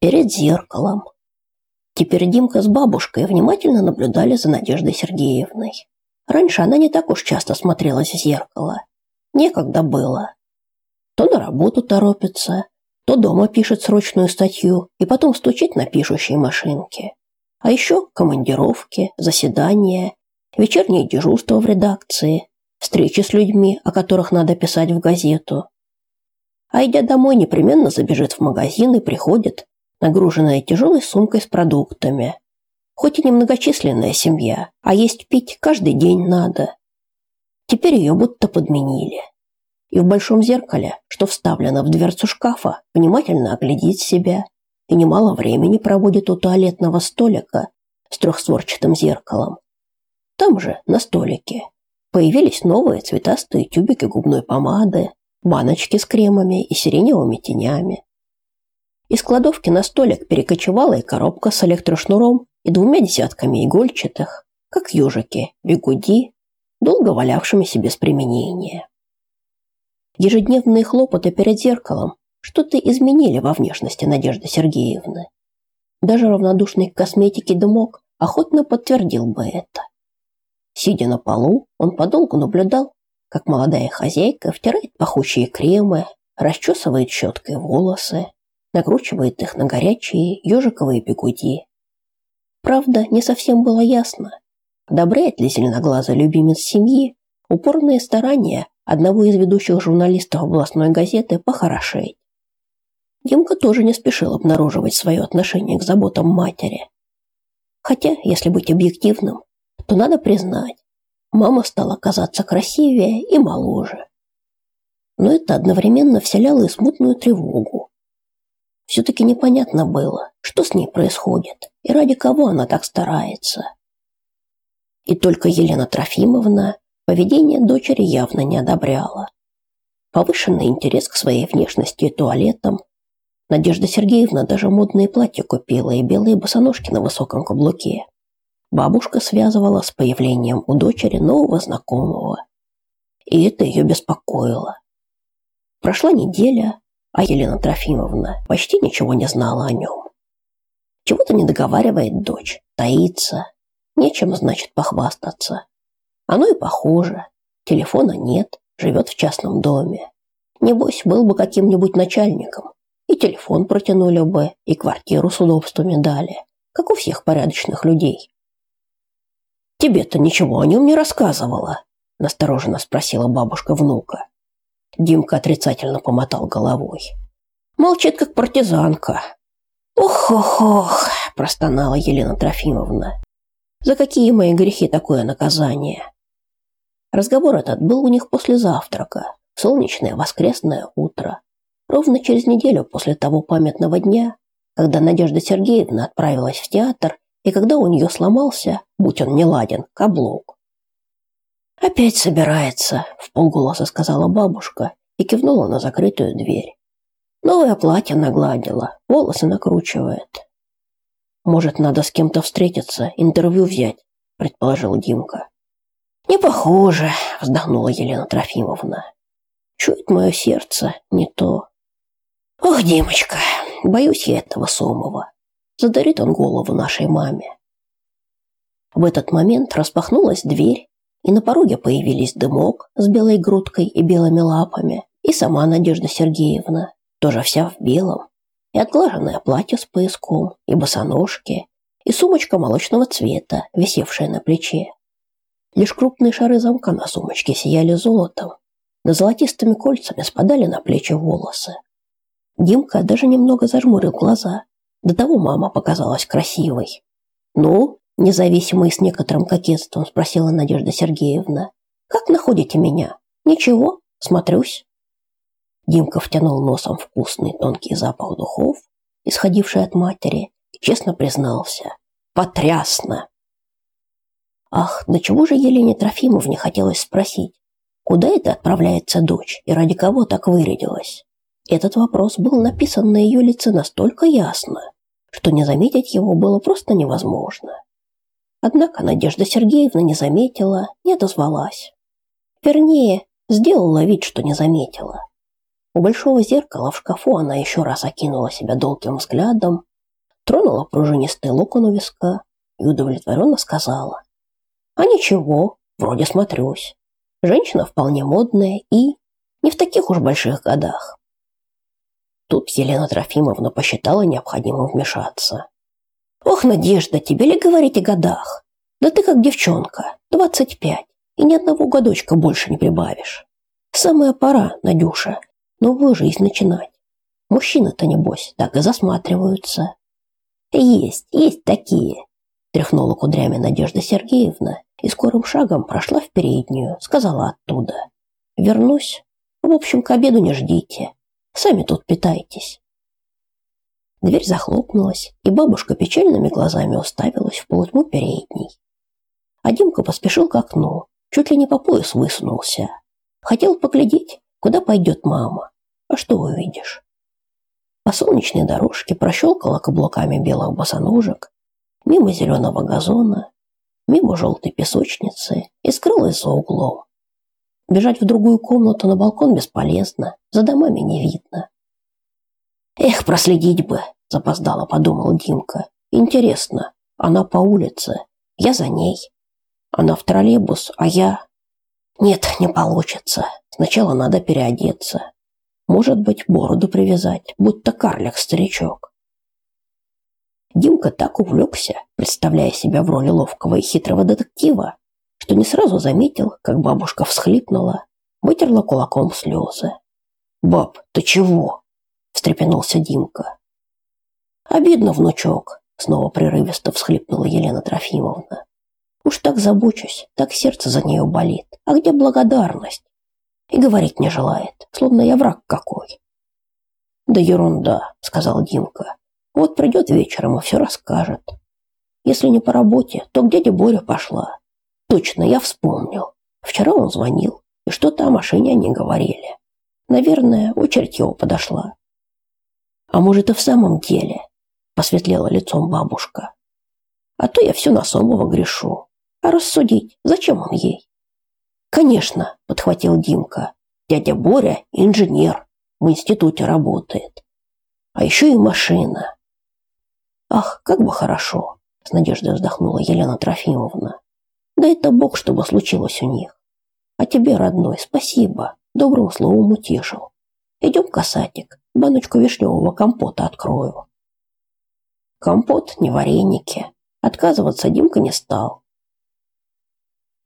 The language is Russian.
перед зеркалом. Теперь Димка с бабушкой внимательно наблюдали за Надеждой Сергеевной. Раньше она не так уж часто смотрелась в зеркало. Некогда было. То на работу торопится, то дома пишет срочную статью и потом стучит на пишущей машинке. А еще командировки, заседания, вечернее дежурство в редакции, встречи с людьми, о которых надо писать в газету. А идя домой, непременно забежит в магазин и приходит, нагруженная тяжелой сумкой с продуктами. Хоть и немногочисленная семья, а есть пить каждый день надо. Теперь ее будто подменили. И в большом зеркале, что вставлено в дверцу шкафа, внимательно оглядит себя и немало времени проводит у туалетного столика с трехстворчатым зеркалом. Там же, на столике, появились новые цветастые тюбики губной помады, баночки с кремами и сиреневыми тенями. Из кладовки на столик перекочевала и коробка с электрошнуром и двумя десятками игольчатых, как ежики, бегуди, долго валявшимися без применения. Ежедневные хлопоты перед зеркалом что-то изменили во внешности Надежды Сергеевны. Даже равнодушный к косметике дымок охотно подтвердил бы это. Сидя на полу, он подолгу наблюдал, как молодая хозяйка втирает пахучие кремы, расчесывает щеткой волосы, накручивает их на горячие ежиковые бегуди. Правда, не совсем было ясно, одобряет ли зеленоглазый любимец семьи упорные старания одного из ведущих журналистов областной газеты похорошеть. Димка тоже не спешил обнаруживать свое отношение к заботам матери. Хотя, если быть объективным, то надо признать, мама стала казаться красивее и моложе. Но это одновременно вселяло и смутную тревогу. Все-таки непонятно было, что с ней происходит и ради кого она так старается. И только Елена Трофимовна поведение дочери явно не одобряла. Повышенный интерес к своей внешности и туалетам Надежда Сергеевна даже модные платья купила и белые босоножки на высоком каблуке. Бабушка связывала с появлением у дочери нового знакомого. И это ее беспокоило. Прошла неделя, а Елена Трофимовна почти ничего не знала о нем. Чего-то не договаривает дочь, таится. Нечем, значит, похвастаться. Оно и похоже. Телефона нет, живет в частном доме. Небось, был бы каким-нибудь начальником, и телефон протянули бы, и квартиру с удобствами дали, как у всех порядочных людей. «Тебе-то ничего о нем не рассказывала?» – настороженно спросила бабушка внука. Димка отрицательно помотал головой. «Молчит, как партизанка». «Ох-ох-ох!» – простонала Елена Трофимовна. «За какие мои грехи такое наказание?» Разговор этот был у них после завтрака, солнечное воскресное утро. Ровно через неделю после того памятного дня, когда Надежда Сергеевна отправилась в театр и когда у нее сломался, будь он не ладен, каблук. «Опять собирается», – в полголоса сказала бабушка и кивнула на закрытую дверь. Новое платье нагладила, волосы накручивает. «Может, надо с кем-то встретиться, интервью взять», – предположил Димка. «Не похоже», – вздохнула Елена Трофимовна. «Чует мое сердце не то». Ох, Димочка, боюсь я этого Сомова. Задарит он голову нашей маме. В этот момент распахнулась дверь, и на пороге появились дымок с белой грудкой и белыми лапами, и сама Надежда Сергеевна, тоже вся в белом, и отглаженное платье с пояском, и босоножки, и сумочка молочного цвета, висевшая на плече. Лишь крупные шары замка на сумочке сияли золотом, да золотистыми кольцами спадали на плечи волосы. Димка даже немного зажмурил глаза. До того мама показалась красивой. «Ну?» – независимо и с некоторым кокетством спросила Надежда Сергеевна. «Как находите меня?» «Ничего, смотрюсь». Димка втянул носом вкусный тонкий запах духов, исходивший от матери, и честно признался. «Потрясно!» Ах, до чего же Елене Трофимовне хотелось спросить, куда это отправляется дочь и ради кого так вырядилась? Этот вопрос был написан на ее лице настолько ясно, что не заметить его было просто невозможно. Однако Надежда Сергеевна не заметила, не отозвалась. Вернее, сделала вид, что не заметила. У большого зеркала в шкафу она еще раз окинула себя долгим взглядом, тронула пружинистый локон у виска и удовлетворенно сказала. А ничего, вроде смотрюсь. Женщина вполне модная и не в таких уж больших годах. Тут Елена Трофимовна посчитала необходимым вмешаться. «Ох, Надежда, тебе ли говорить о годах? Да ты как девчонка, двадцать пять, и ни одного годочка больше не прибавишь. Самая пора, Надюша, новую жизнь начинать. Мужчины-то, небось, так и засматриваются». «Есть, есть такие», – тряхнула кудрями Надежда Сергеевна и скорым шагом прошла в переднюю, сказала оттуда. «Вернусь. В общем, к обеду не ждите. Сами тут питайтесь». Дверь захлопнулась, и бабушка печальными глазами уставилась в полутьму передней. А Димка поспешил к окну, чуть ли не по пояс высунулся. Хотел поглядеть, куда пойдет мама. А что увидишь? По солнечной дорожке прощелкала каблуками белых босоножек, мимо зеленого газона, мимо желтой песочницы и скрылась за углом. Бежать в другую комнату на балкон бесполезно, за домами не видно. Эх, проследить бы, запоздало подумал Димка. Интересно, она по улице, я за ней. Она в троллейбус, а я... Нет, не получится. Сначала надо переодеться. Может быть, бороду привязать, будто карлик-старичок. Димка так увлекся, представляя себя в роли ловкого и хитрого детектива, что не сразу заметил, как бабушка всхлипнула, вытерла кулаком слезы. «Баб, ты чего?» – встрепенулся Димка. «Обидно, внучок», – снова прерывисто всхлипнула Елена Трофимовна. «Уж так забочусь, так сердце за нее болит. А где благодарность?» И говорить не желает, словно я враг какой. «Да ерунда», – сказал Димка. «Вот придет вечером и все расскажет. Если не по работе, то к дяде Боря пошла. Точно, я вспомнил. Вчера он звонил, и что-то о машине они говорили. Наверное, очередь его подошла. А может и в самом деле, посветлела лицом бабушка. А то я все на Сомова грешу. А рассудить, зачем он ей? Конечно, подхватил Димка. Дядя Боря инженер, в институте работает. А еще и машина. Ах, как бы хорошо, с надеждой вздохнула Елена Трофимовна. Да это Бог, чтобы случилось у них. А тебе, родной, спасибо. Добрым словом утешил. Идем, касатик, баночку вишневого компота открою. Компот не вареники. Отказываться Димка не стал.